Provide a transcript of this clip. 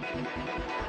ハハハハ